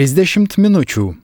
30 minučių.